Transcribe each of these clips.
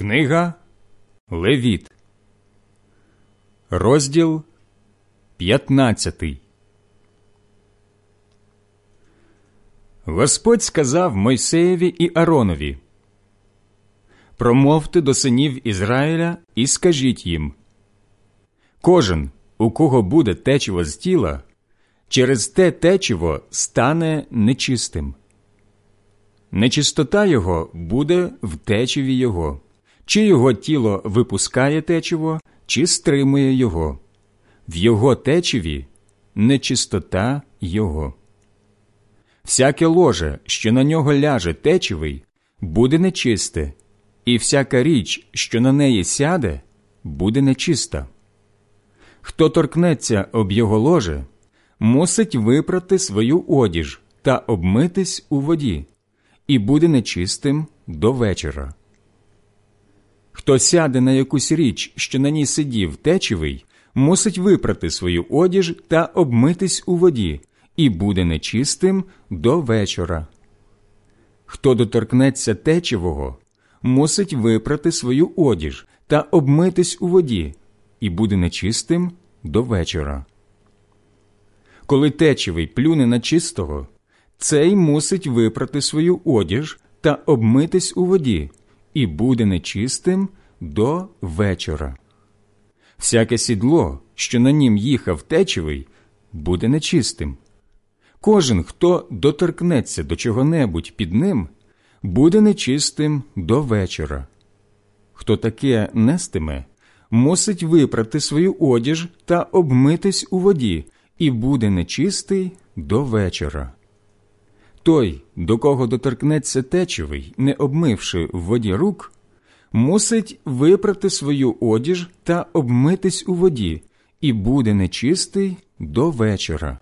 Книга Левіт, розділ 15 Господь сказав Мойсеєві і Аронові Промовте до синів Ізраїля і скажіть їм Кожен, у кого буде течиво з тіла, через те течиво стане нечистим. Нечистота його буде в течиві його чи його тіло випускає течиво, чи стримує його, в його течиві нечистота його. Всяке ложе, що на нього ляже течивий, буде нечисте, і всяка річ, що на неї сяде, буде нечиста. Хто торкнеться об його ложе, мусить випрати свою одіж та обмитись у воді, і буде нечистим до вечора. Хто сяде на якусь річ, що на ній сидів течевий, мусить випрати свою одіж та обмитись у воді, і буде нечистим до вечора. Хто доторкнеться течевого, мусить випрати свою одіж та обмитись у воді, і буде нечистим до вечора. Коли течевий плюне на чистого, цей мусить випрати свою одіж та обмитись у воді і буде нечистим до вечора. Всяке сідло, що на нім їхав течевий, буде нечистим. Кожен, хто доторкнеться до чого-небудь під ним, буде нечистим до вечора. Хто таке нестиме, мусить випрати свою одіж та обмитись у воді, і буде нечистий до вечора. Той, до кого доторкнеться течевий, не обмивши в воді рук, мусить випрати свою одіж та обмитись у воді, і буде нечистий до вечора.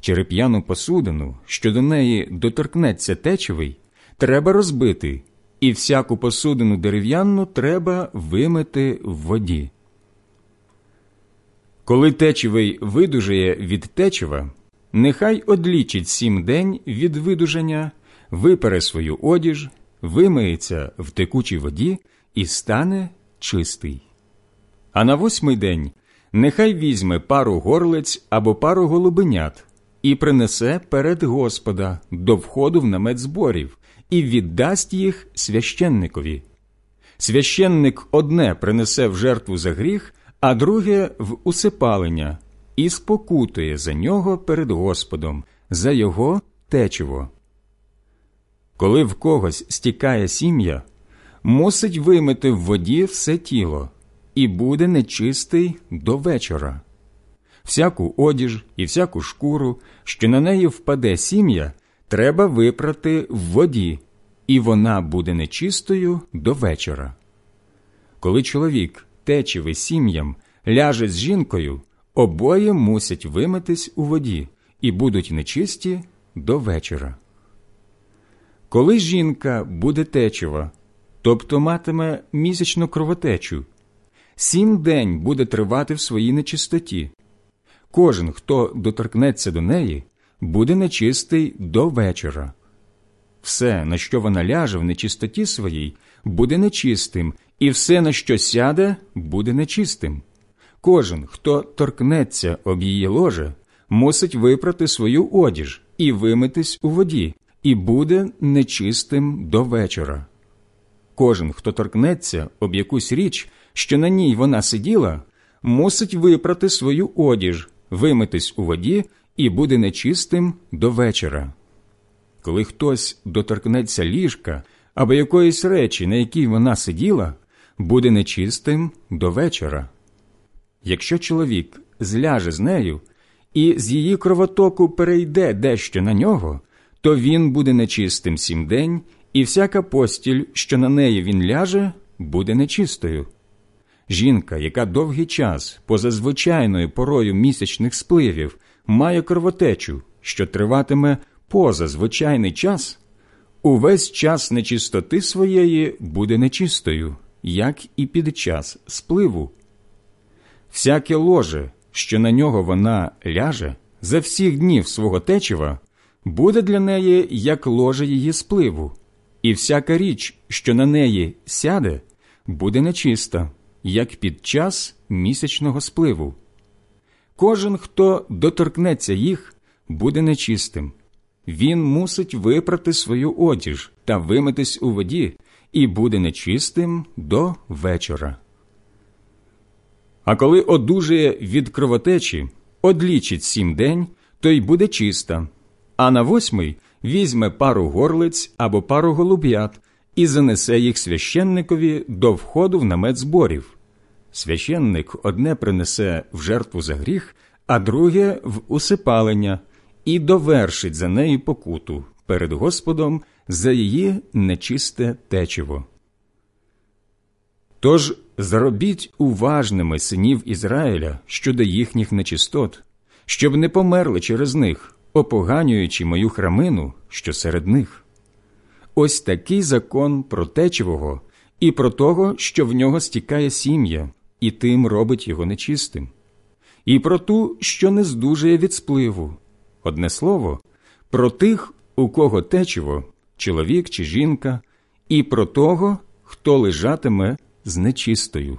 Череп'яну посудину, що до неї доторкнеться течевий, треба розбити, і всяку посудину дерев'яну треба вимити в воді. Коли течевий видужає від течива, нехай одлічить сім день від видужання, випере свою одіж, вимиється в текучій воді і стане чистий. А на восьмий день нехай візьме пару горлиць або пару голубенят і принесе перед Господа до входу в намет зборів і віддасть їх священникові. Священник одне принесе в жертву за гріх, а друге в усипалення і спокутує за нього перед Господом, за його течиво. Коли в когось стікає сім'я, мусить вимити в воді все тіло і буде нечистий до вечора. Всяку одіж і всяку шкуру, що на неї впаде сім'я, треба випрати в воді, і вона буде нечистою до вечора. Коли чоловік течивий сім'ям ляже з жінкою, обоє мусять вимитись у воді і будуть нечисті до вечора. Коли жінка буде течива, тобто матиме місячну кровотечу, сім день буде тривати в своїй нечистоті. Кожен, хто доторкнеться до неї, буде нечистий до вечора. Все, на що вона ляже в нечистоті своїй, буде нечистим, і все, на що сяде, буде нечистим. Кожен, хто торкнеться об її ложе, мусить випрати свою одіж і вимитись у воді, і буде нечистим до вечора. Кожен, хто торкнеться об якусь річ, що на ній вона сиділа, мусить випрати свою одіж, вимитись у воді і буде нечистим до вечора. Коли хтось доторкнеться ліжка або якоїсь речі, на якій вона сиділа, буде нечистим до вечора. Якщо чоловік зляже з нею і з її кровотоку перейде дещо на нього, то він буде нечистим сім день, і всяка постіль, що на неї він ляже, буде нечистою. Жінка, яка довгий час, поза звичайною порою місячних спливів, має кровотечу, що триватиме поза звичайний час, увесь час нечистоти своєї буде нечистою, як і під час спливу. Всяке ложе, що на нього вона ляже, за всіх днів свого течива, буде для неї як ложе її спливу, і всяка річ, що на неї сяде, буде нечиста, як під час місячного спливу. Кожен, хто доторкнеться їх, буде нечистим. Він мусить випрати свою одіж та вимитись у воді, і буде нечистим до вечора. А коли одужає від кровотечі, одлічить сім день, то й буде чиста, а на восьмий візьме пару горлиць або пару голуб'ят і занесе їх священникові до входу в намет зборів. Священник одне принесе в жертву за гріх, а друге в усипалення, і довершить за нею покуту перед Господом за її нечисте течиво. Тож зробіть уважними синів Ізраїля щодо їхніх нечистот, щоб не померли через них, опоганюючи мою храмину, що серед них. Ось такий закон про течивого і про того, що в нього стікає сім'я, і тим робить його нечистим, і про ту, що не здужує від спливу. Одне слово, про тих, у кого течиво, чоловік чи жінка, і про того, хто лежатиме з нечистою.